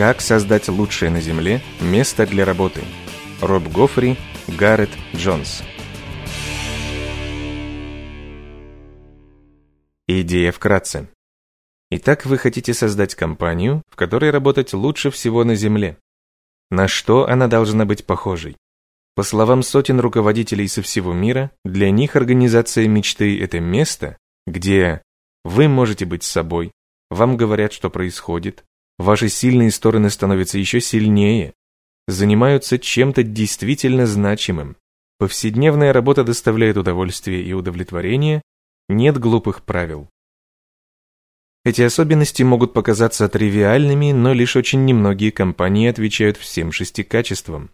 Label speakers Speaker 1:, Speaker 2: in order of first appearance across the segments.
Speaker 1: Как создать лучшее на Земле место для работы? Роб Гофри, Гаррет Джонс. Идея вкратце. Итак, вы хотите создать компанию, в которой работать лучше всего на Земле. На что она должна быть похожей? По словам сотен руководителей со всего мира, для них организация мечты – это место, где вы можете быть собой, вам говорят, что происходит, ваши сильные стороны становятся еще сильнее, занимаются чем-то действительно значимым. Повседневная работа доставляет удовольствие и удовлетворение, нет глупых правил. Эти особенности могут показаться тривиальными, но лишь очень немногие компании отвечают всем шести качествам.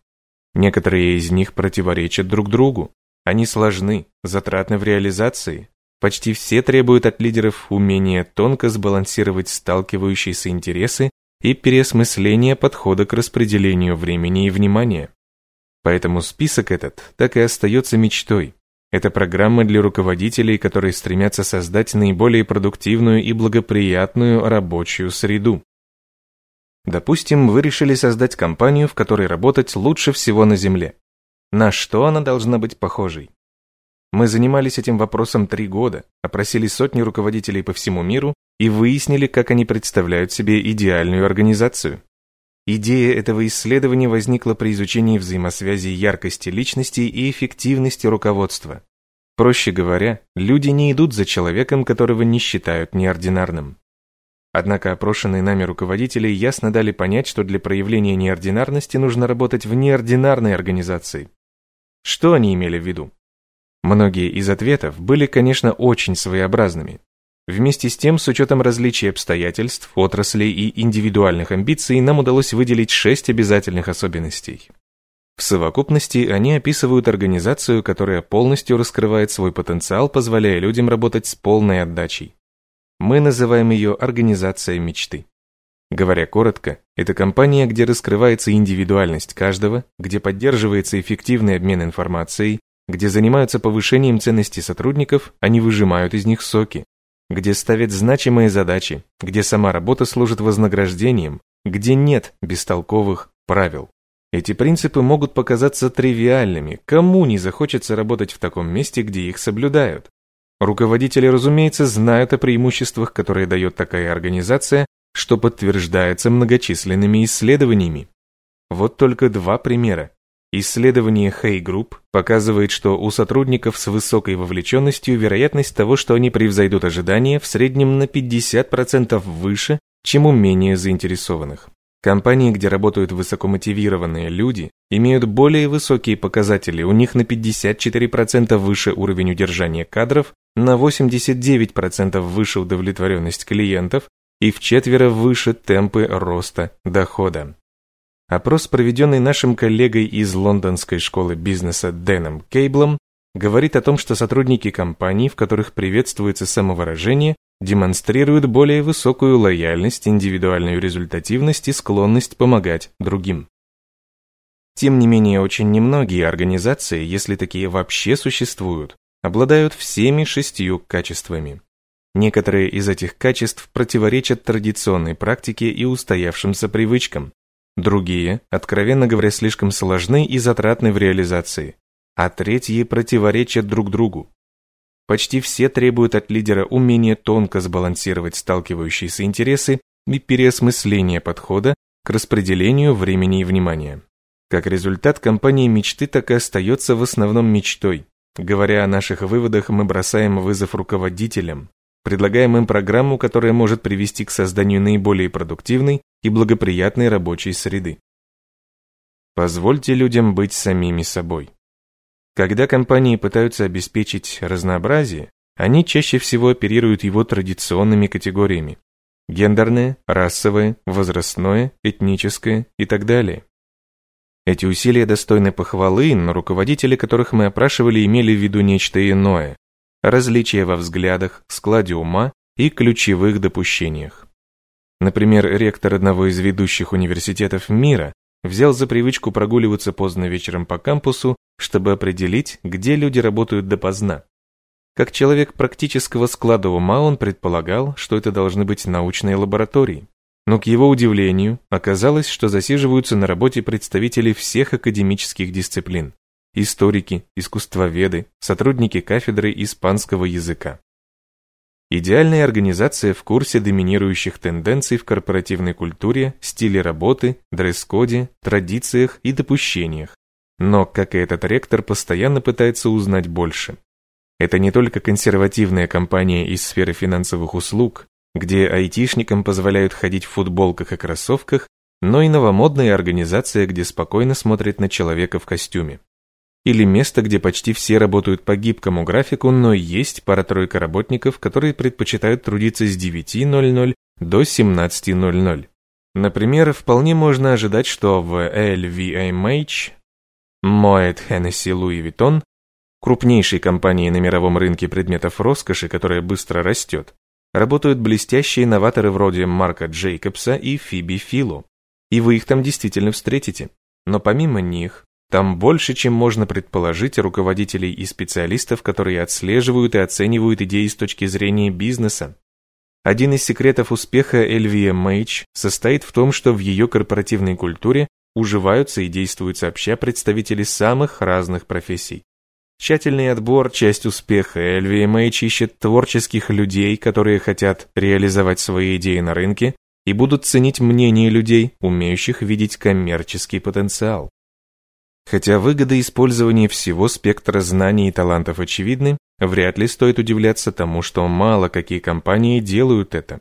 Speaker 1: Некоторые из них противоречат друг другу. Они сложны, затратны в реализации. Почти все требуют от лидеров умения тонко сбалансировать сталкивающиеся интересы и переосмысления подхода к распределению времени и внимания. Поэтому список этот так и остается мечтой, это программа для руководителей, которые стремятся создать наиболее продуктивную и благоприятную рабочую среду. Допустим, вы решили создать компанию, в которой работать лучше всего на Земле. На что она должна быть похожей? Мы занимались этим вопросом три года, опросили сотни руководителей по всему миру и выяснили, как они представляют себе идеальную организацию. Идея этого исследования возникла при изучении взаимосвязи яркости личности и эффективности руководства. Проще говоря, люди не идут за человеком, которого не считают неординарным. Однако опрошенные нами руководители ясно дали понять, что для проявления неординарности нужно работать в неординарной организации. Что они имели в виду? Многие из ответов были, конечно, очень своеобразными, Вместе с тем, с учетом различий обстоятельств, отраслей и индивидуальных амбиций, нам удалось выделить шесть обязательных особенностей. В совокупности они описывают организацию, которая полностью раскрывает свой потенциал, позволяя людям работать с полной отдачей. Мы называем ее организация мечты. Говоря коротко, это компания, где раскрывается индивидуальность каждого, где поддерживается эффективный обмен информацией, где занимаются повышением ценности сотрудников, не выжимают из них соки, где ставят значимые задачи, где сама работа служит вознаграждением, где нет бестолковых правил. Эти принципы могут показаться тривиальными, кому не захочется работать в таком месте, где их соблюдают. Руководители, разумеется, знают о преимуществах, которые дает такая организация, что подтверждается многочисленными исследованиями. Вот только два примера. Исследование Hay Group показывает, что у сотрудников с высокой вовлеченностью вероятность того, что они превзойдут ожидания, в среднем на 50% выше, чем у менее заинтересованных. Компании, где работают высокомотивированные люди, имеют более высокие показатели, у них на 54% выше уровень удержания кадров, на 89% выше удовлетворенность клиентов и в четверо выше темпы роста дохода. Опрос, проведенный нашим коллегой из лондонской школы бизнеса Дэном Кейблом, говорит о том, что сотрудники компаний, в которых приветствуется самовыражение, демонстрируют более высокую лояльность, индивидуальную результативность и склонность помогать другим. Тем не менее, очень немногие организации, если такие вообще существуют, обладают всеми шестью качествами. Некоторые из этих качеств противоречат традиционной практике и устоявшимся привычкам, Другие, откровенно говоря, слишком сложны и затратны в реализации, а третьи противоречат друг другу. Почти все требуют от лидера умения тонко сбалансировать сталкивающиеся интересы и переосмысления подхода к распределению времени и внимания. Как результат, компания мечты так и остается в основном мечтой. Говоря о наших выводах, мы бросаем вызов руководителям, предлагаем им программу, которая может привести к созданию наиболее продуктивной и благоприятной рабочей среды. Позвольте людям быть самими собой. Когда компании пытаются обеспечить разнообразие, они чаще всего оперируют его традиционными категориями – гендерное, расовое, возрастное, этническое и так далее. Эти усилия достойны похвалы, но руководители, которых мы опрашивали, имели в виду нечто иное – различия во взглядах, складе ума и ключевых допущениях. Например, ректор одного из ведущих университетов мира взял за привычку прогуливаться поздно вечером по кампусу, чтобы определить, где люди работают допоздна. Как человек практического склада ума он предполагал, что это должны быть научные лаборатории. Но к его удивлению, оказалось, что засиживаются на работе представители всех академических дисциплин. Историки, искусствоведы, сотрудники кафедры испанского языка. Идеальная организация в курсе доминирующих тенденций в корпоративной культуре, стиле работы, дресс-коде, традициях и допущениях. Но, как и этот ректор, постоянно пытается узнать больше. Это не только консервативная компания из сферы финансовых услуг, где айтишникам позволяют ходить в футболках и кроссовках, но и новомодная организация, где спокойно смотрит на человека в костюме или место, где почти все работают по гибкому графику, но есть пара-тройка работников, которые предпочитают трудиться с 9.00 до 17.00. Например, вполне можно ожидать, что в LVMH, Moet Hennessy Louis Vuitton, крупнейшей компании на мировом рынке предметов роскоши, которая быстро растет, работают блестящие новаторы вроде Марка Джейкобса и Фиби Филу. И вы их там действительно встретите. Но помимо них, там больше, чем можно предположить, руководителей и специалистов, которые отслеживают и оценивают идеи с точки зрения бизнеса. Один из секретов успеха LVMH состоит в том, что в ее корпоративной культуре уживаются и действуют сообща представители самых разных профессий. Тщательный отбор – часть успеха. LVMH ищет творческих людей, которые хотят реализовать свои идеи на рынке и будут ценить мнение людей, умеющих видеть коммерческий потенциал. Хотя выгоды использования всего спектра знаний и талантов очевидны, вряд ли стоит удивляться тому, что мало какие компании делают это.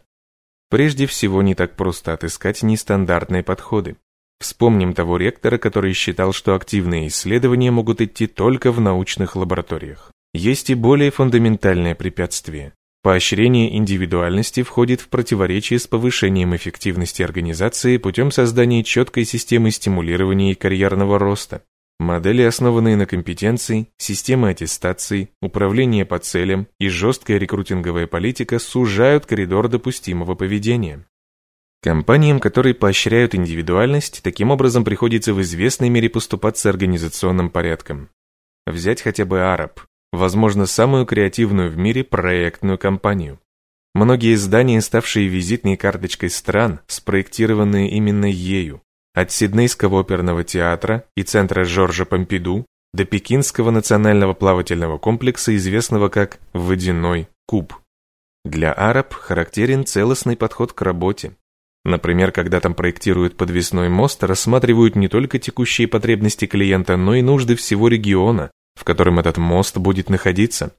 Speaker 1: Прежде всего, не так просто отыскать нестандартные подходы. Вспомним того ректора, который считал, что активные исследования могут идти только в научных лабораториях. Есть и более фундаментальное препятствие. Поощрение индивидуальности входит в противоречие с повышением эффективности организации путем создания четкой системы стимулирования и карьерного роста. Модели, основанные на компетенции, системы аттестации, управление по целям и жесткая рекрутинговая политика сужают коридор допустимого поведения. Компаниям, которые поощряют индивидуальность, таким образом приходится в известной мере поступаться организационным порядком. Взять хотя бы Араб, возможно, самую креативную в мире проектную компанию. Многие здания, ставшие визитной карточкой стран, спроектированные именно ею, от Сиднейского оперного театра и центра Жоржа Помпиду до Пекинского национального плавательного комплекса, известного как «Водяной куб». Для араб характерен целостный подход к работе. Например, когда там проектируют подвесной мост, рассматривают не только текущие потребности клиента, но и нужды всего региона, в котором этот мост будет находиться.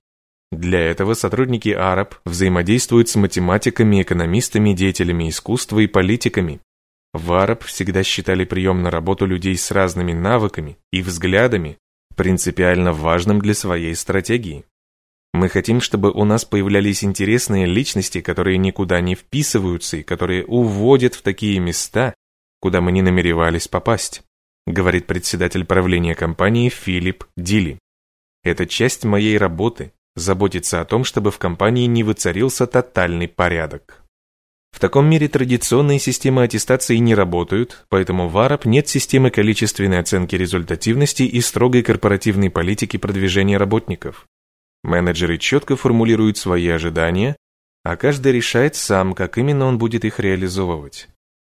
Speaker 1: Для этого сотрудники араб взаимодействуют с математиками, экономистами, деятелями искусства и политиками. В Араб всегда считали прием на работу людей с разными навыками и взглядами принципиально важным для своей стратегии. Мы хотим, чтобы у нас появлялись интересные личности, которые никуда не вписываются и которые уводят в такие места, куда мы не намеревались попасть, говорит председатель правления компании Филипп Дили. Это часть моей работы – заботиться о том, чтобы в компании не воцарился тотальный порядок. В таком мире традиционные системы аттестации не работают, поэтому в АРАП нет системы количественной оценки результативности и строгой корпоративной политики продвижения работников. Менеджеры четко формулируют свои ожидания, а каждый решает сам, как именно он будет их реализовывать.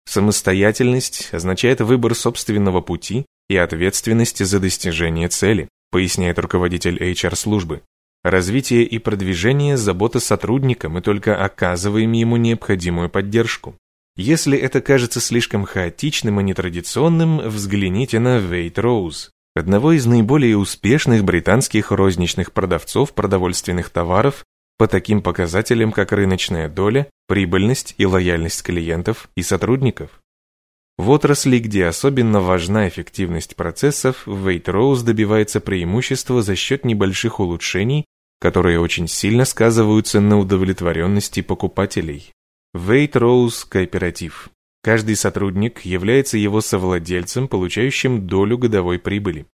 Speaker 1: Самостоятельность означает выбор собственного пути и ответственность за достижение цели, поясняет руководитель HR-службы. Развитие и продвижение – забота сотрудника, мы только оказываем ему необходимую поддержку. Если это кажется слишком хаотичным и нетрадиционным, взгляните на Waitrose, одного из наиболее успешных британских розничных продавцов продовольственных товаров по таким показателям, как рыночная доля, прибыльность и лояльность клиентов и сотрудников. В отрасли, где особенно важна эффективность процессов, Waitrose добивается преимущества за счет небольших улучшений, которые очень сильно сказываются на удовлетворенности покупателей. Waitrose кооператив. Каждый сотрудник является его совладельцем, получающим долю годовой прибыли.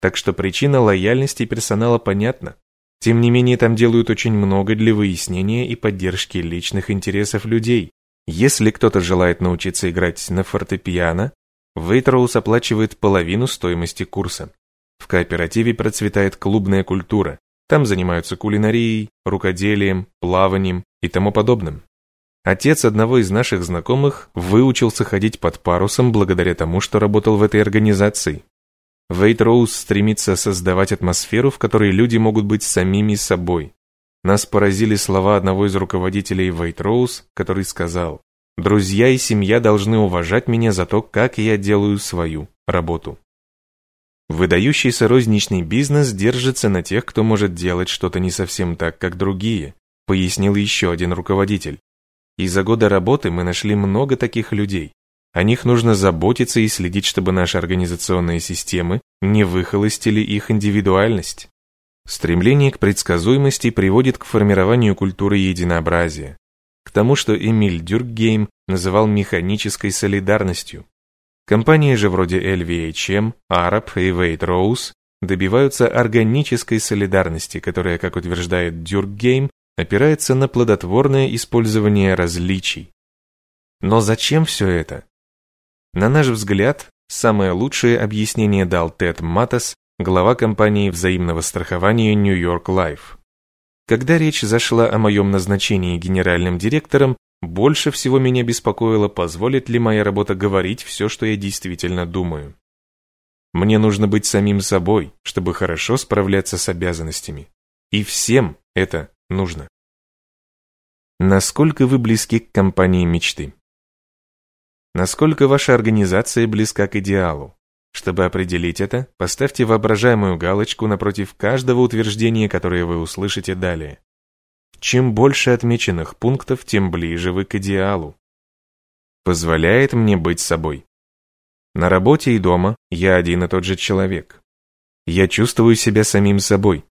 Speaker 1: Так что причина лояльности персонала понятна. Тем не менее, там делают очень много для выяснения и поддержки личных интересов людей, если кто-то желает научиться играть на фортепиано, Вейтроуз оплачивает половину стоимости курса. В кооперативе процветает клубная культура. Там занимаются кулинарией, рукоделием, плаванием и тому подобным. Отец одного из наших знакомых выучился ходить под парусом благодаря тому, что работал в этой организации. Вейтроуз стремится создавать атмосферу, в которой люди могут быть самими собой. Нас поразили слова одного из руководителей Вейтроуз, который сказал, «Друзья и семья должны уважать меня за то, как я делаю свою работу». Выдающийся розничный бизнес держится на тех, кто может делать что-то не совсем так, как другие, пояснил еще один руководитель. И за годы работы мы нашли много таких людей. О них нужно заботиться и следить, чтобы наши организационные системы не выхолостили их индивидуальность. Стремление к предсказуемости приводит к формированию культуры единообразия, к тому, что Эмиль Дюркгейм называл механической солидарностью. Компании же вроде LVHM, Arup и Waitrose добиваются органической солидарности, которая, как утверждает Дюркгейм, опирается на плодотворное использование различий. Но зачем все это? На наш взгляд, самое лучшее объяснение дал Тед Матас, глава компании взаимного страхования New York Life. Когда речь зашла о моем назначении генеральным директором, больше всего меня беспокоило, позволит ли моя работа говорить все, что я действительно думаю. Мне нужно быть самим собой, чтобы хорошо справляться с обязанностями. И всем это нужно. Насколько вы близки к компании мечты? Насколько ваша организация близка к идеалу? Чтобы определить это, поставьте воображаемую галочку напротив каждого утверждения, которое вы услышите далее. Чем больше отмеченных пунктов, тем ближе вы к идеалу. Позволяет мне быть собой. На работе и дома я один и тот же человек. Я чувствую себя самим собой.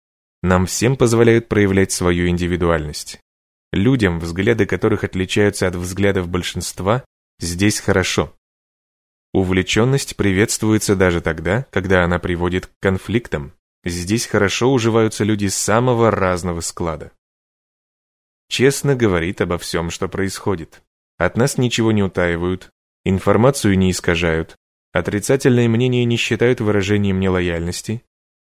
Speaker 1: Нам всем позволяют проявлять свою индивидуальность. Людям, взгляды которых отличаются от взглядов большинства, здесь хорошо. Увлеченность приветствуется даже тогда, когда она приводит к конфликтам. Здесь хорошо уживаются люди самого разного склада. Честно говорит обо всем, что происходит. От нас ничего не утаивают, информацию не искажают, отрицательное мнение не считают выражением нелояльности,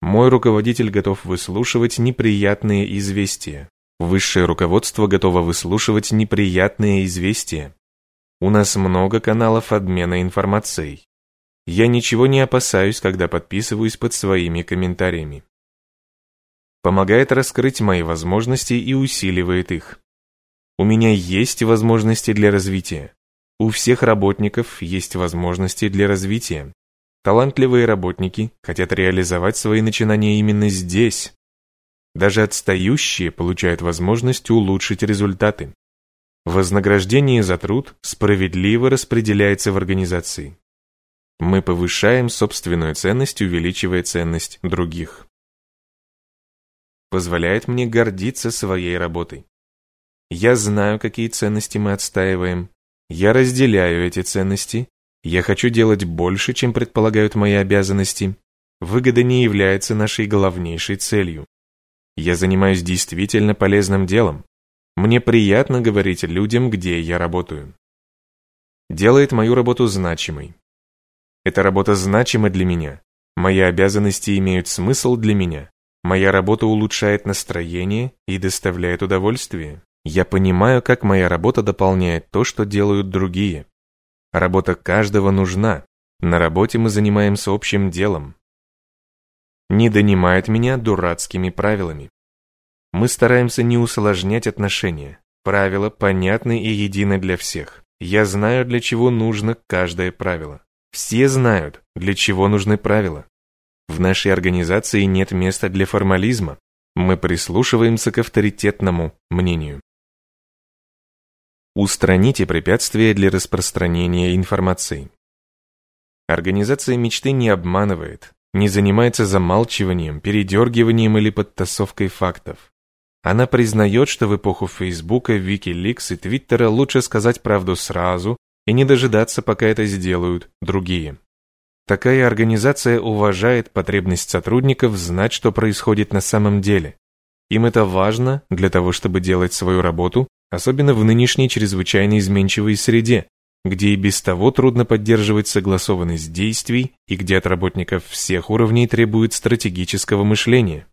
Speaker 1: мой руководитель готов выслушивать неприятные известия. Высшее руководство готово выслушивать неприятные известия. У нас много каналов обмена информацией. Я ничего не опасаюсь, когда подписываюсь под своими комментариями. Помогает раскрыть мои возможности и усиливает их. У меня есть возможности для развития. У всех работников есть возможности для развития. Талантливые работники хотят реализовать свои начинания именно здесь. Даже отстающие получают возможность улучшить результаты. Вознаграждение за труд справедливо распределяется в организации. Мы повышаем собственную ценность, увеличивая ценность других. Позволяет мне гордиться своей работой. Я знаю, какие ценности мы отстаиваем. Я разделяю эти ценности я хочу делать больше, чем предполагают мои обязанности. Выгода не является нашей главнейшей целью. Я занимаюсь действительно полезным делом. Мне приятно говорить людям, где я работаю. Делает мою работу значимой. Эта работа значима для меня. Мои обязанности имеют смысл для меня. Моя работа улучшает настроение и доставляет удовольствие. Я понимаю, как моя работа дополняет то, что делают другие. Работа каждого нужна. На работе мы занимаемся общим делом. Не донимает меня дурацкими правилами. Мы стараемся не усложнять отношения. Правила понятны и едины для всех. Я знаю, для чего нужно каждое правило. Все знают, для чего нужны правила. В нашей организации нет места для формализма. Мы прислушиваемся к авторитетному мнению. Устраните препятствия для распространения информации. Организация мечты не обманывает, не занимается замалчиванием, передергиванием или подтасовкой фактов. Она признает, что в эпоху Фейсбука, Викиликс и Твиттера лучше сказать правду сразу и не дожидаться, пока это сделают другие. Такая организация уважает потребность сотрудников знать, что происходит на самом деле. Им это важно для того, чтобы делать свою работу особенно в нынешней чрезвычайно изменчивой среде, где и без того трудно поддерживать согласованность действий и где от работников всех уровней требует стратегического мышления.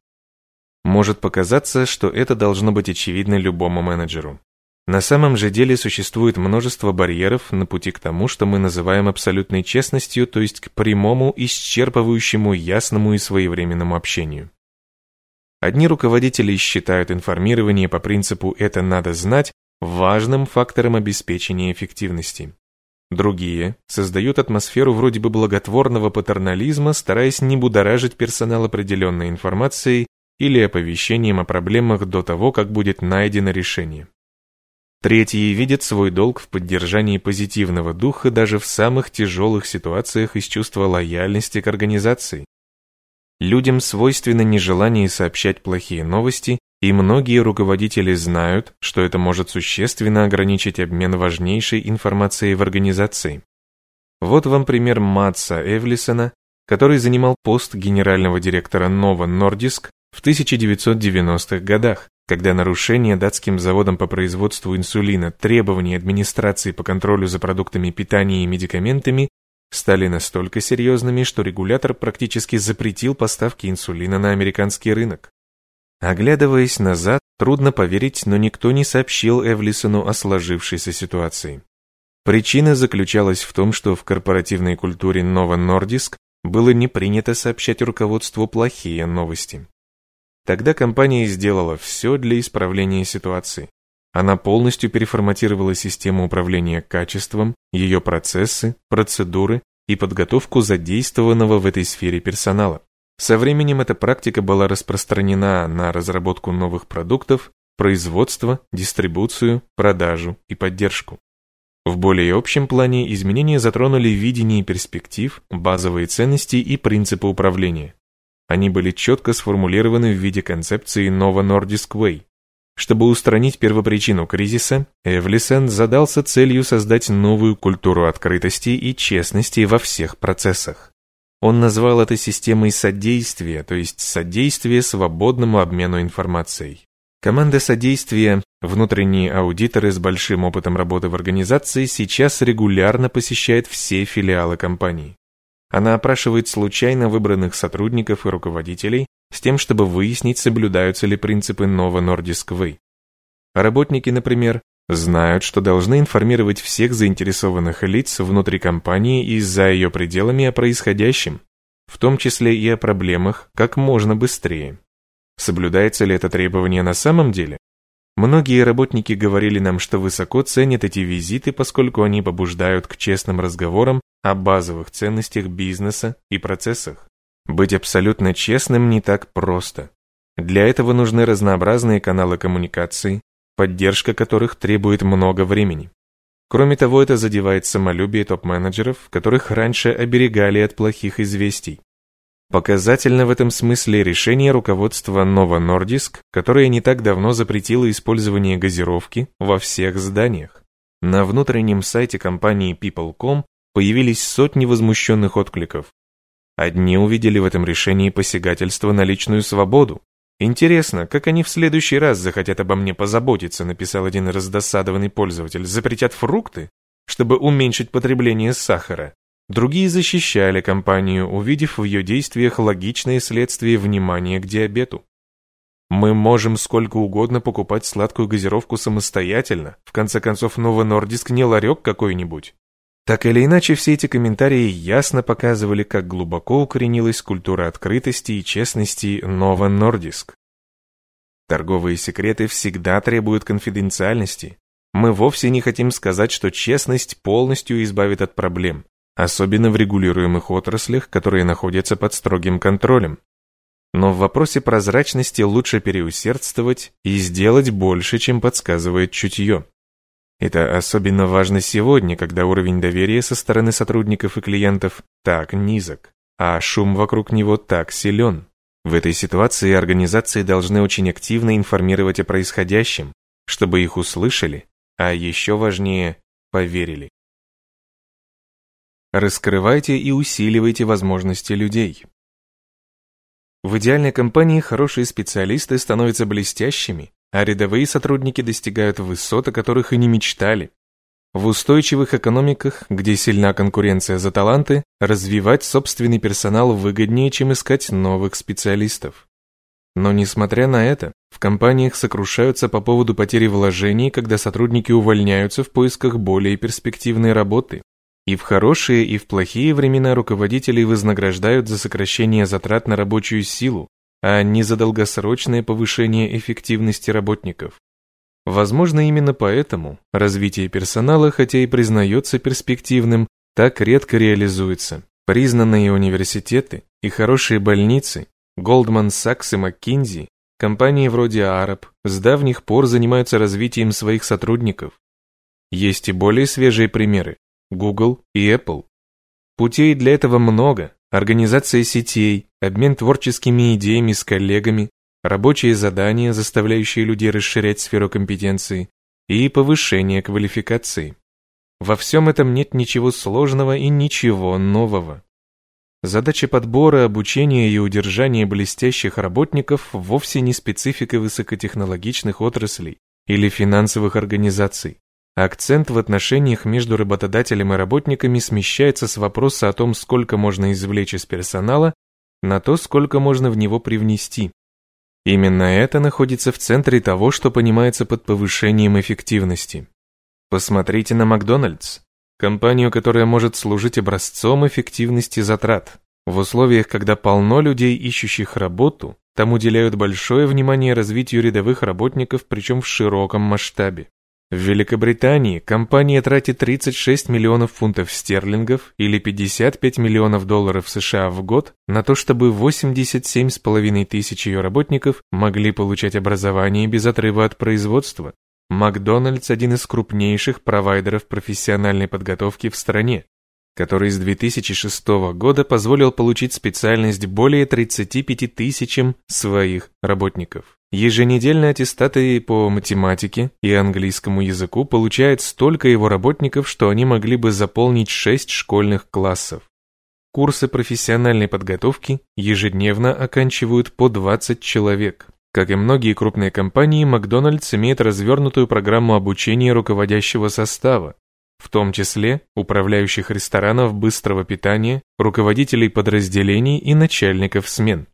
Speaker 1: Может показаться, что это должно быть очевидно любому менеджеру. На самом же деле существует множество барьеров на пути к тому, что мы называем абсолютной честностью, то есть к прямому, исчерпывающему, ясному и своевременному общению. Одни руководители считают информирование по принципу «это надо знать» важным фактором обеспечения эффективности. Другие создают атмосферу вроде бы благотворного патернализма, стараясь не будоражить персонал определенной информацией или оповещением о проблемах до того, как будет найдено решение. Третьи видят свой долг в поддержании позитивного духа даже в самых тяжелых ситуациях из чувства лояльности к организации. Людям свойственно нежелание сообщать плохие новости, и многие руководители знают, что это может существенно ограничить обмен важнейшей информацией в организации. Вот вам пример Матса Эвлисона, который занимал пост генерального директора Нова Нордиск в 1990-х годах, когда нарушение датским заводом по производству инсулина требований администрации по контролю за продуктами питания и медикаментами стали настолько серьезными, что регулятор практически запретил поставки инсулина на американский рынок. Оглядываясь назад, трудно поверить, но никто не сообщил Эвлисону о сложившейся ситуации. Причина заключалась в том, что в корпоративной культуре Нова Нордиск было не принято сообщать руководству плохие новости. Тогда компания сделала все для исправления ситуации. Она полностью переформатировала систему управления качеством, ее процессы, процедуры и подготовку задействованного в этой сфере персонала. Со временем эта практика была распространена на разработку новых продуктов, производство, дистрибуцию, продажу и поддержку. В более общем плане изменения затронули видение перспектив, базовые ценности и принципы управления. Они были четко сформулированы в виде концепции Nova Nordisk Way, чтобы устранить первопричину кризиса, Эвлисен задался целью создать новую культуру открытости и честности во всех процессах. Он назвал это системой содействия, то есть содействие свободному обмену информацией. Команда содействия, внутренние аудиторы с большим опытом работы в организации, сейчас регулярно посещает все филиалы компании. Она опрашивает случайно выбранных сотрудников и руководителей с тем, чтобы выяснить, соблюдаются ли принципы Nova Way. Работники, например, знают, что должны информировать всех заинтересованных лиц внутри компании и за ее пределами о происходящем, в том числе и о проблемах, как можно быстрее. Соблюдается ли это требование на самом деле? Многие работники говорили нам, что высоко ценят эти визиты, поскольку они побуждают к честным разговорам о базовых ценностях бизнеса и процессах. Быть абсолютно честным не так просто. Для этого нужны разнообразные каналы коммуникации, поддержка которых требует много времени. Кроме того, это задевает самолюбие топ-менеджеров, которых раньше оберегали от плохих известий. Показательно в этом смысле решение руководства Nova Nordisk, которое не так давно запретило использование газировки во всех зданиях. На внутреннем сайте компании People.com появились сотни возмущенных откликов. Одни увидели в этом решении посягательство на личную свободу. Интересно, как они в следующий раз захотят обо мне позаботиться, написал один раздосадованный пользователь. Запретят фрукты, чтобы уменьшить потребление сахара. Другие защищали компанию, увидев в ее действиях логичное следствие внимания к диабету. Мы можем сколько угодно покупать сладкую газировку самостоятельно. В конце концов, Ново Нордиск не ларек какой-нибудь. Так или иначе, все эти комментарии ясно показывали, как глубоко укоренилась культура открытости и честности Ново Нордиск. Торговые секреты всегда требуют конфиденциальности. Мы вовсе не хотим сказать, что честность полностью избавит от проблем особенно в регулируемых отраслях, которые находятся под строгим контролем. Но в вопросе прозрачности лучше переусердствовать и сделать больше, чем подсказывает чутье. Это особенно важно сегодня, когда уровень доверия со стороны сотрудников и клиентов так низок, а шум вокруг него так силен. В этой ситуации организации должны очень активно информировать о происходящем, чтобы их услышали, а еще важнее – поверили. Раскрывайте и усиливайте возможности людей. В идеальной компании хорошие специалисты становятся блестящими, а рядовые сотрудники достигают высот, о которых и не мечтали. В устойчивых экономиках, где сильна конкуренция за таланты, развивать собственный персонал выгоднее, чем искать новых специалистов. Но несмотря на это, в компаниях сокрушаются по поводу потери вложений, когда сотрудники увольняются в поисках более перспективной работы. И в хорошие, и в плохие времена руководителей вознаграждают за сокращение затрат на рабочую силу, а не за долгосрочное повышение эффективности работников. Возможно, именно поэтому развитие персонала, хотя и признается перспективным, так редко реализуется. Признанные университеты и хорошие больницы Goldman Sachs и McKinsey, компании вроде Arab, с давних пор занимаются развитием своих сотрудников. Есть и более свежие примеры – Google и Apple. Путей для этого много. Организация сетей, обмен творческими идеями с коллегами, рабочие задания, заставляющие людей расширять сферу компетенции, и повышение квалификации. Во всем этом нет ничего сложного и ничего нового. Задача подбора, обучения и удержания блестящих работников вовсе не специфика высокотехнологичных отраслей или финансовых организаций. Акцент в отношениях между работодателем и работниками смещается с вопроса о том, сколько можно извлечь из персонала, на то, сколько можно в него привнести. Именно это находится в центре того, что понимается под повышением эффективности. Посмотрите на Макдональдс компанию, которая может служить образцом эффективности затрат. В условиях, когда полно людей, ищущих работу, там уделяют большое внимание развитию рядовых работников, причем в широком масштабе. В Великобритании компания тратит 36 миллионов фунтов стерлингов или 55 миллионов долларов США в год на то, чтобы 87,5 тысяч ее работников могли получать образование без отрыва от производства, Макдональдс – один из крупнейших провайдеров профессиональной подготовки в стране, который с 2006 года позволил получить специальность более 35 тысячам своих работников. Еженедельные аттестаты по математике и английскому языку получает столько его работников, что они могли бы заполнить 6 школьных классов. Курсы профессиональной подготовки ежедневно оканчивают по 20 человек. Как и многие крупные компании, Макдональдс имеет развернутую программу обучения руководящего состава, в том числе управляющих ресторанов быстрого питания, руководителей подразделений и начальников смен.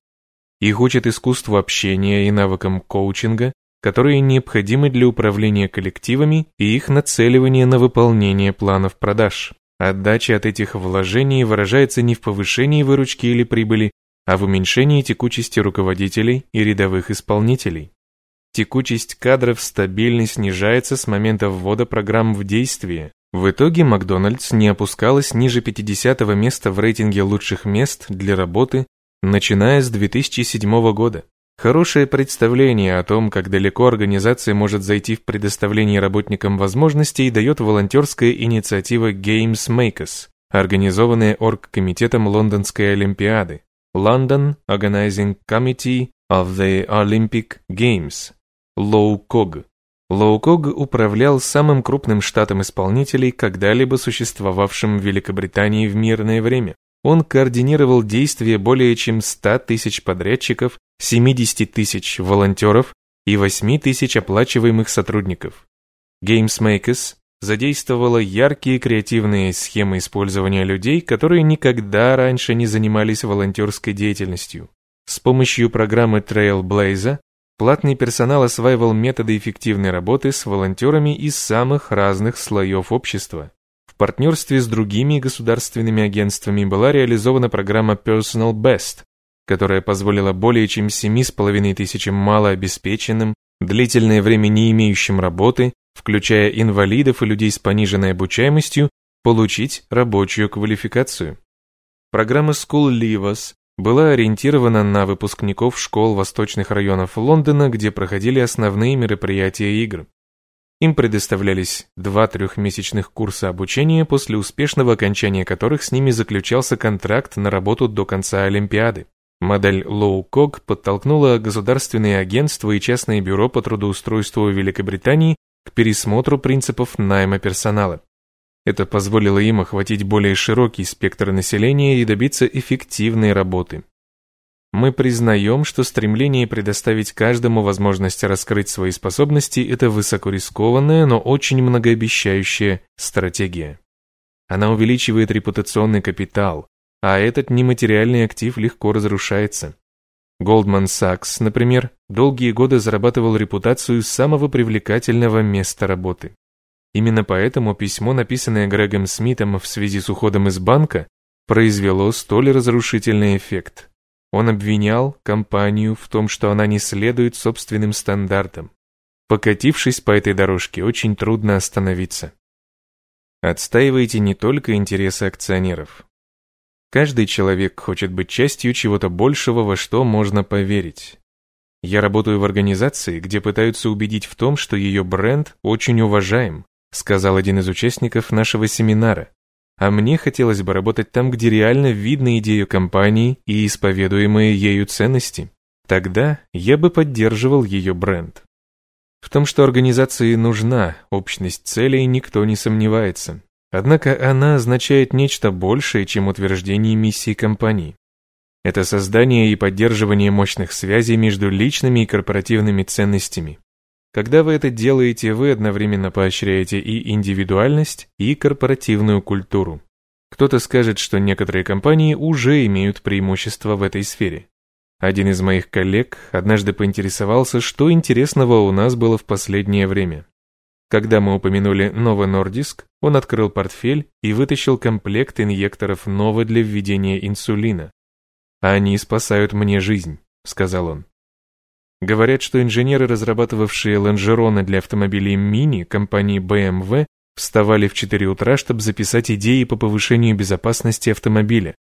Speaker 1: Их учат искусству общения и навыкам коучинга, которые необходимы для управления коллективами и их нацеливания на выполнение планов продаж. Отдача от этих вложений выражается не в повышении выручки или прибыли, а в уменьшении текучести руководителей и рядовых исполнителей. Текучесть кадров стабильно снижается с момента ввода программ в действие. В итоге Макдональдс не опускалась ниже 50 места в рейтинге лучших мест для работы, начиная с 2007 года. Хорошее представление о том, как далеко организация может зайти в предоставлении работникам возможностей, дает волонтерская инициатива Games Makers, организованная оргкомитетом Лондонской Олимпиады. London Organizing Committee of the Olympic Games, LOCOG. LOCOG управлял самым крупным штатом исполнителей, когда-либо существовавшим в Великобритании в мирное время. Он координировал действия более чем 100 тысяч подрядчиков, 70 тысяч волонтеров и 8 тысяч оплачиваемых сотрудников. GamesMakers задействовала яркие креативные схемы использования людей, которые никогда раньше не занимались волонтерской деятельностью. С помощью программы Trailblazer платный персонал осваивал методы эффективной работы с волонтерами из самых разных слоев общества. В партнерстве с другими государственными агентствами была реализована программа Personal Best, которая позволила более чем 7,5 тысячам малообеспеченным, длительное время не имеющим работы включая инвалидов и людей с пониженной обучаемостью, получить рабочую квалификацию. Программа School Leavers была ориентирована на выпускников школ восточных районов Лондона, где проходили основные мероприятия игр. Им предоставлялись два трехмесячных курса обучения, после успешного окончания которых с ними заключался контракт на работу до конца Олимпиады. Модель Low-Cog подтолкнула государственные агентства и частные бюро по трудоустройству Великобритании к пересмотру принципов найма персонала. Это позволило им охватить более широкий спектр населения и добиться эффективной работы. Мы признаем, что стремление предоставить каждому возможность раскрыть свои способности – это высокорискованная, но очень многообещающая стратегия. Она увеличивает репутационный капитал, а этот нематериальный актив легко разрушается. Goldman Sachs, например, долгие годы зарабатывал репутацию самого привлекательного места работы. Именно поэтому письмо, написанное Грегом Смитом в связи с уходом из банка, произвело столь разрушительный эффект. Он обвинял компанию в том, что она не следует собственным стандартам. Покатившись по этой дорожке, очень трудно остановиться. Отстаивайте не только интересы акционеров. Каждый человек хочет быть частью чего-то большего, во что можно поверить. Я работаю в организации, где пытаются убедить в том, что ее бренд очень уважаем, сказал один из участников нашего семинара. А мне хотелось бы работать там, где реально видно идею компании и исповедуемые ею ценности. Тогда я бы поддерживал ее бренд. В том, что организации нужна общность целей, никто не сомневается. Однако она означает нечто большее, чем утверждение миссии компании. Это создание и поддерживание мощных связей между личными и корпоративными ценностями. Когда вы это делаете, вы одновременно поощряете и индивидуальность, и корпоративную культуру. Кто-то скажет, что некоторые компании уже имеют преимущество в этой сфере. Один из моих коллег однажды поинтересовался, что интересного у нас было в последнее время. Когда мы упомянули Novo Nordisk, он открыл портфель и вытащил комплект инъекторов Novo для введения инсулина. «Они спасают мне жизнь», — сказал он. Говорят, что инженеры, разрабатывавшие лонжероны для автомобилей Mini компании BMW, вставали в 4 утра, чтобы записать идеи по повышению безопасности автомобиля,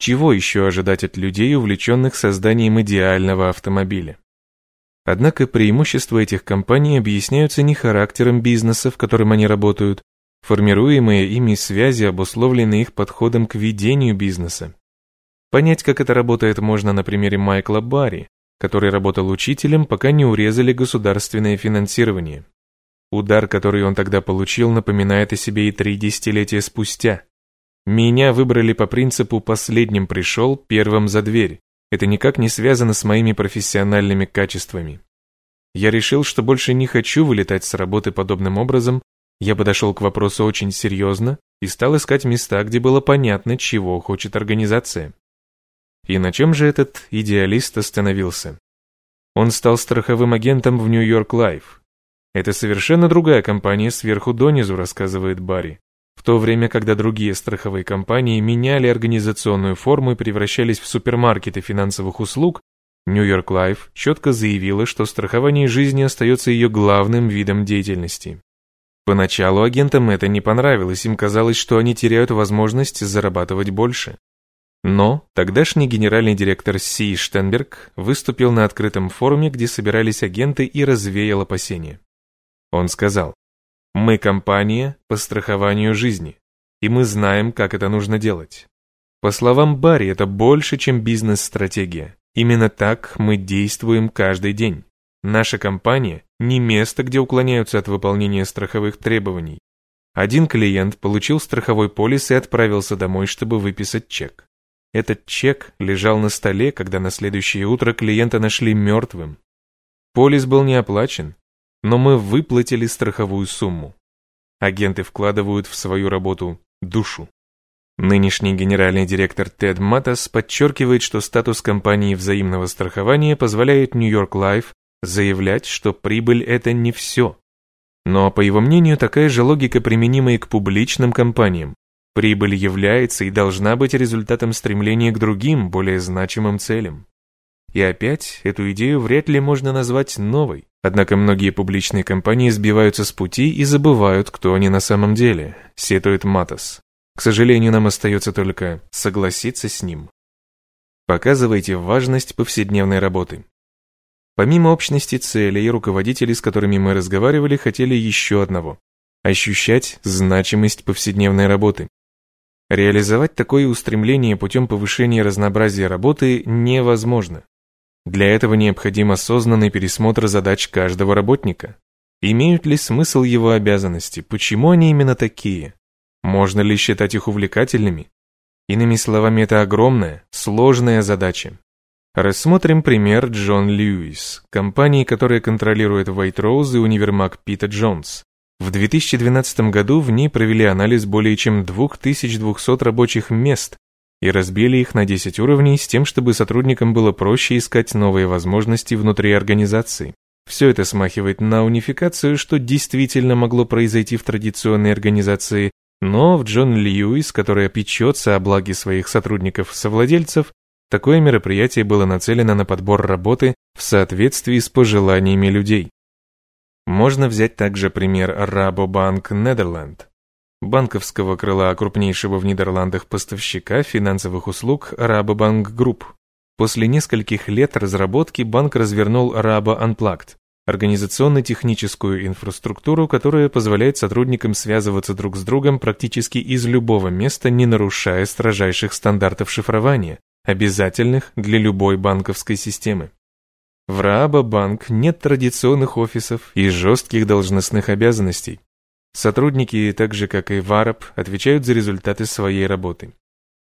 Speaker 1: чего еще ожидать от людей, увлеченных созданием идеального автомобиля? Однако преимущества этих компаний объясняются не характером бизнеса, в котором они работают, формируемые ими связи обусловлены их подходом к ведению бизнеса. Понять, как это работает, можно на примере Майкла Барри, который работал учителем, пока не урезали государственное финансирование. Удар, который он тогда получил, напоминает о себе и три десятилетия спустя. Меня выбрали по принципу «последним пришел, первым за дверь». Это никак не связано с моими профессиональными качествами. Я решил, что больше не хочу вылетать с работы подобным образом. Я подошел к вопросу очень серьезно и стал искать места, где было понятно, чего хочет организация. И на чем же этот идеалист остановился? Он стал страховым агентом в New York Life. Это совершенно другая компания сверху донизу, рассказывает Барри. В то время, когда другие страховые компании меняли организационную форму и превращались в супермаркеты финансовых услуг, York Life четко заявила, что страхование жизни остается ее главным видом деятельности. Поначалу агентам это не понравилось, им казалось, что они теряют возможность зарабатывать больше. Но тогдашний генеральный директор Си Штенберг выступил на открытом форуме, где собирались агенты и развеял опасения. Он сказал, мы компания по страхованию жизни, и мы знаем, как это нужно делать. По словам Барри, это больше, чем бизнес-стратегия. Именно так мы действуем каждый день. Наша компания – не место, где уклоняются от выполнения страховых требований. Один клиент получил страховой полис и отправился домой, чтобы выписать чек. Этот чек лежал на столе, когда на следующее утро клиента нашли мертвым. Полис был не оплачен, но мы выплатили страховую сумму. Агенты вкладывают в свою работу душу. Нынешний генеральный директор Тед Матас подчеркивает, что статус компании взаимного страхования позволяет York Life заявлять, что прибыль – это не все. Но, по его мнению, такая же логика применима и к публичным компаниям. Прибыль является и должна быть результатом стремления к другим, более значимым целям. И опять, эту идею вряд ли можно назвать новой. Однако многие публичные компании сбиваются с пути и забывают, кто они на самом деле, сетует Матос. К сожалению, нам остается только согласиться с ним. Показывайте важность повседневной работы. Помимо общности целей, руководители, с которыми мы разговаривали, хотели еще одного – ощущать значимость повседневной работы. Реализовать такое устремление путем повышения разнообразия работы невозможно. Для этого необходим осознанный пересмотр задач каждого работника. Имеют ли смысл его обязанности? Почему они именно такие? Можно ли считать их увлекательными? Иными словами, это огромная, сложная задача. Рассмотрим пример Джон Льюис, компании, которая контролирует Rose и универмаг Пита Джонс. В 2012 году в ней провели анализ более чем 2200 рабочих мест и разбили их на 10 уровней с тем, чтобы сотрудникам было проще искать новые возможности внутри организации. Все это смахивает на унификацию, что действительно могло произойти в традиционной организации, но в Джон Льюис, которая печется о благе своих сотрудников-совладельцев, такое мероприятие было нацелено на подбор работы в соответствии с пожеланиями людей. Можно взять также пример Rabobank Nederland, банковского крыла крупнейшего в Нидерландах поставщика финансовых услуг Rabobank Group. После нескольких лет разработки банк развернул Rabo Unplugged, организационно-техническую инфраструктуру, которая позволяет сотрудникам связываться друг с другом практически из любого места, не нарушая строжайших стандартов шифрования, обязательных для любой банковской системы. В Раба банк нет традиционных офисов и жестких должностных обязанностей. Сотрудники, так же как и в Араб, отвечают за результаты своей работы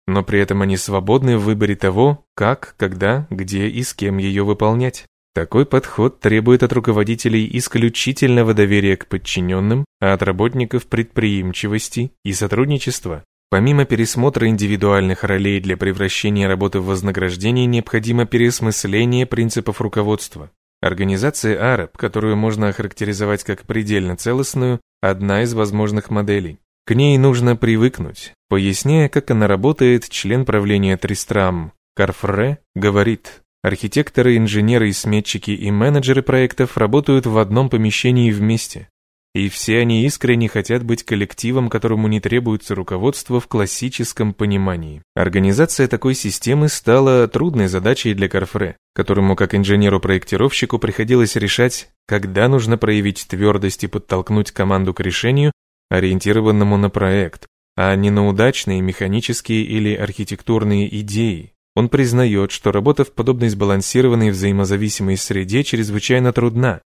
Speaker 1: но при этом они свободны в выборе того, как, когда, где и с кем ее выполнять. Такой подход требует от руководителей исключительного доверия к подчиненным, а от работников предприимчивости и сотрудничества. Помимо пересмотра индивидуальных ролей для превращения работы в вознаграждение, необходимо переосмысление принципов руководства. Организация Араб, которую можно охарактеризовать как предельно целостную, одна из возможных моделей. К ней нужно привыкнуть. Поясняя, как она работает, член правления Тристрам Карфре говорит, архитекторы, инженеры, сметчики и менеджеры проектов работают в одном помещении вместе. И все они искренне хотят быть коллективом, которому не требуется руководство в классическом понимании. Организация такой системы стала трудной задачей для Карфре, которому как инженеру-проектировщику приходилось решать, когда нужно проявить твердость и подтолкнуть команду к решению, ориентированному на проект, а не на удачные механические или архитектурные идеи. Он признает, что работа в подобной сбалансированной взаимозависимой среде чрезвычайно трудна.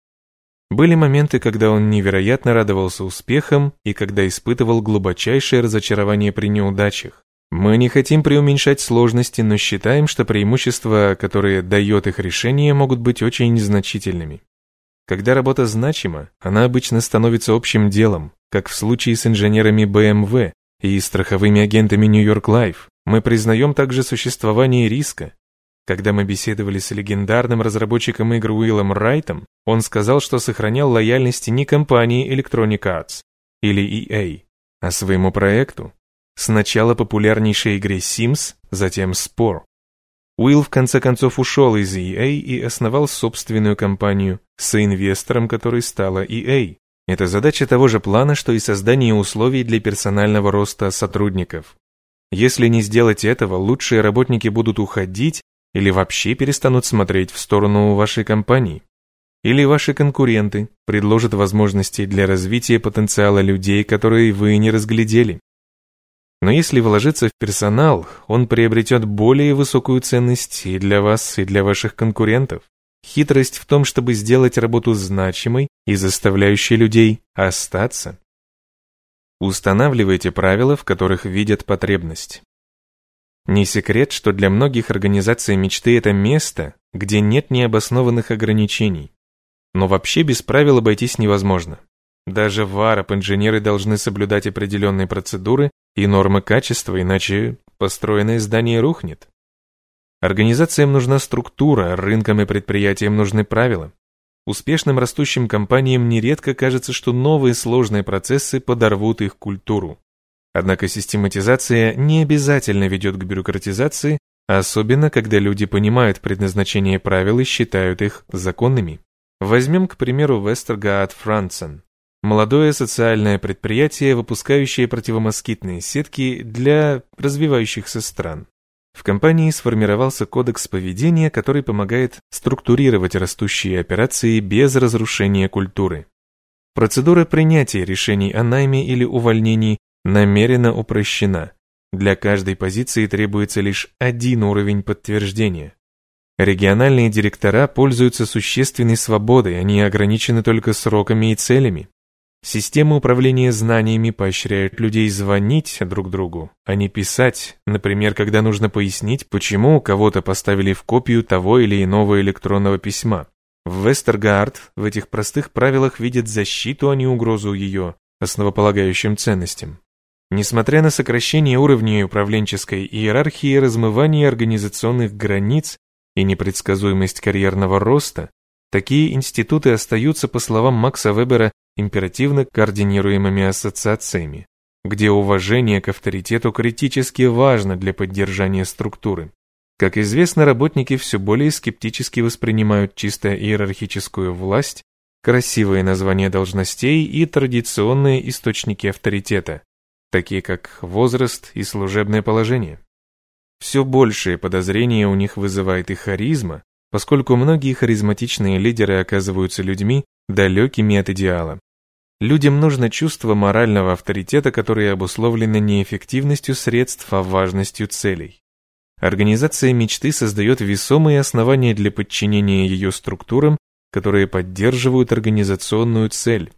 Speaker 1: Были моменты, когда он невероятно радовался успехам и когда испытывал глубочайшее разочарование при неудачах. Мы не хотим преуменьшать сложности, но считаем, что преимущества, которые дает их решение, могут быть очень незначительными. Когда работа значима, она обычно становится общим делом, как в случае с инженерами BMW и страховыми агентами New York Life. Мы признаем также существование риска. Когда мы беседовали с легендарным разработчиком игр Уиллом Райтом, он сказал, что сохранял лояльность не компании Electronic Arts или EA, а своему проекту. Сначала популярнейшей игре Sims, затем Spore. Уилл в конце концов ушел из EA и основал собственную компанию, соинвестором которой стала EA. Это задача того же плана, что и создание условий для персонального роста сотрудников. Если не сделать этого, лучшие работники будут уходить или вообще перестанут смотреть в сторону вашей компании. Или ваши конкуренты предложат возможности для развития потенциала людей, которые вы не разглядели. Но если вложиться в персонал, он приобретет более высокую ценность и для вас, и для ваших конкурентов. Хитрость в том, чтобы сделать работу значимой и заставляющей людей остаться. Устанавливайте правила, в которых видят потребность. Не секрет, что для многих организаций мечты это место, где нет необоснованных ограничений. Но вообще без правил обойтись невозможно. Даже в АРАП инженеры должны соблюдать определенные процедуры и нормы качества, иначе построенное здание рухнет. Организациям нужна структура, рынкам и предприятиям нужны правила. Успешным растущим компаниям нередко кажется, что новые сложные процессы подорвут их культуру. Однако систематизация не обязательно ведет к бюрократизации, особенно когда люди понимают предназначение правил и считают их законными. Возьмем, к примеру, Вестергаад Франсен. Молодое социальное предприятие, выпускающее противомоскитные сетки для развивающихся стран. В компании сформировался кодекс поведения, который помогает структурировать растущие операции без разрушения культуры. Процедура принятия решений о найме или увольнении намеренно упрощена. Для каждой позиции требуется лишь один уровень подтверждения. Региональные директора пользуются существенной свободой, они ограничены только сроками и целями. Система управления знаниями поощряет людей звонить друг другу, а не писать, например, когда нужно пояснить, почему у кого-то поставили в копию того или иного электронного письма. В Вестергард в этих простых правилах видят защиту, а не угрозу ее основополагающим ценностям. Несмотря на сокращение уровней управленческой иерархии, размывание организационных границ и непредсказуемость карьерного роста, такие институты остаются, по словам Макса Вебера, императивно координируемыми ассоциациями, где уважение к авторитету критически важно для поддержания структуры. Как известно, работники все более скептически воспринимают чисто иерархическую власть, красивые названия должностей и традиционные источники авторитета, такие как возраст и служебное положение. Все большее подозрение у них вызывает и харизма, поскольку многие харизматичные лидеры оказываются людьми, далекими от идеала. Людям нужно чувство морального авторитета, которое обусловлено не эффективностью средств, а важностью целей. Организация мечты создает весомые основания для подчинения ее структурам, которые поддерживают организационную цель.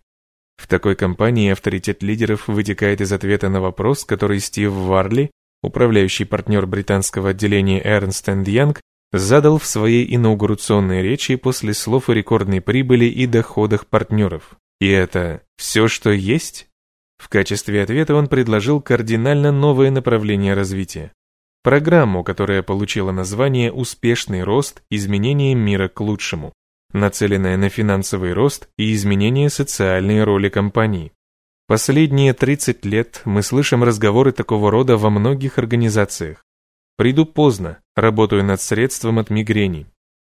Speaker 1: В такой компании авторитет лидеров вытекает из ответа на вопрос, который Стив Варли, управляющий партнер британского отделения Ernst Young, задал в своей инаугурационной речи после слов о рекордной прибыли и доходах партнеров. И это все, что есть? В качестве ответа он предложил кардинально новое направление развития. Программу, которая получила название «Успешный рост. Изменение мира к лучшему», нацеленная на финансовый рост и изменение социальной роли компании. Последние 30 лет мы слышим разговоры такого рода во многих организациях. Приду поздно, работаю над средством от мигрени.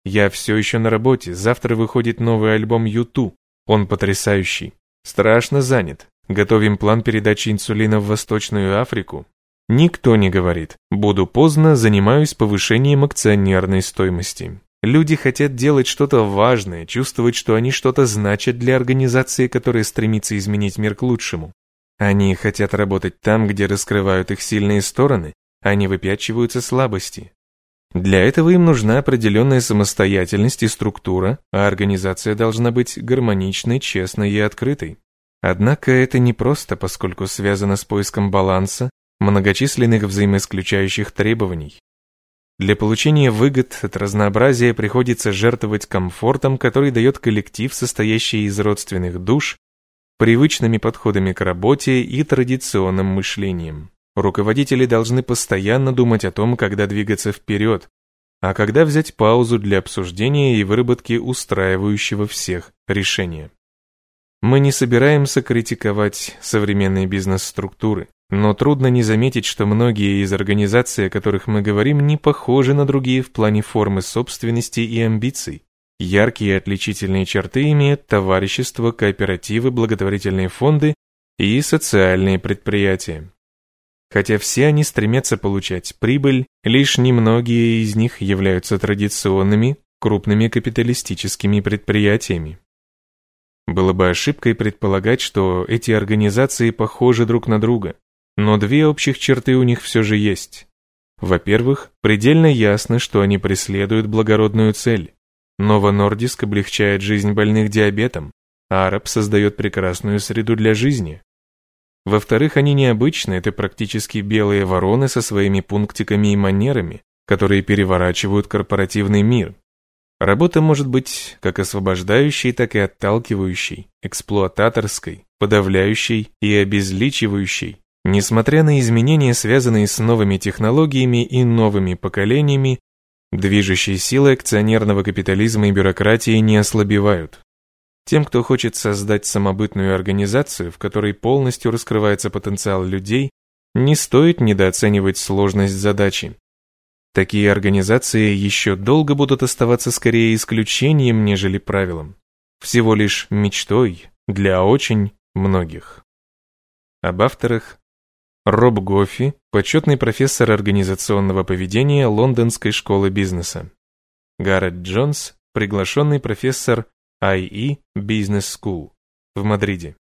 Speaker 1: Я все еще на работе, завтра выходит новый альбом Юту. Он потрясающий. Страшно занят. Готовим план передачи инсулина в Восточную Африку. Никто не говорит «буду поздно, занимаюсь повышением акционерной стоимости». Люди хотят делать что-то важное, чувствовать, что они что-то значат для организации, которая стремится изменить мир к лучшему. Они хотят работать там, где раскрывают их сильные стороны, а не выпячиваются слабости. Для этого им нужна определенная самостоятельность и структура, а организация должна быть гармоничной, честной и открытой. Однако это не просто, поскольку связано с поиском баланса, многочисленных взаимоисключающих требований. Для получения выгод от разнообразия приходится жертвовать комфортом, который дает коллектив, состоящий из родственных душ, привычными подходами к работе и традиционным мышлением. Руководители должны постоянно думать о том, когда двигаться вперед, а когда взять паузу для обсуждения и выработки устраивающего всех решения. Мы не собираемся критиковать современные бизнес-структуры, но трудно не заметить, что многие из организаций, о которых мы говорим, не похожи на другие в плане формы собственности и амбиций. Яркие отличительные черты имеют товарищество, кооперативы, благотворительные фонды и социальные предприятия. Хотя все они стремятся получать прибыль, лишь немногие из них являются традиционными, крупными капиталистическими предприятиями. Было бы ошибкой предполагать, что эти организации похожи друг на друга, но две общих черты у них все же есть. Во-первых, предельно ясно, что они преследуют благородную цель. Нова Нордиск облегчает жизнь больных диабетом, а Араб создает прекрасную среду для жизни. Во-вторых, они необычны, это практически белые вороны со своими пунктиками и манерами, которые переворачивают корпоративный мир. Работа может быть как освобождающей, так и отталкивающей, эксплуататорской, подавляющей и обезличивающей. Несмотря на изменения, связанные с новыми технологиями и новыми поколениями, движущие силы акционерного капитализма и бюрократии не ослабевают. Тем, кто хочет создать самобытную организацию, в которой полностью раскрывается потенциал людей, не стоит недооценивать сложность задачи. Такие организации еще долго будут оставаться скорее исключением, нежели правилом. Всего лишь мечтой для очень многих. Об авторах Роб Гоффи, почетный профессор организационного поведения Лондонской школы бизнеса. Гаррет Джонс, приглашенный профессор IE Business School в Мадриде.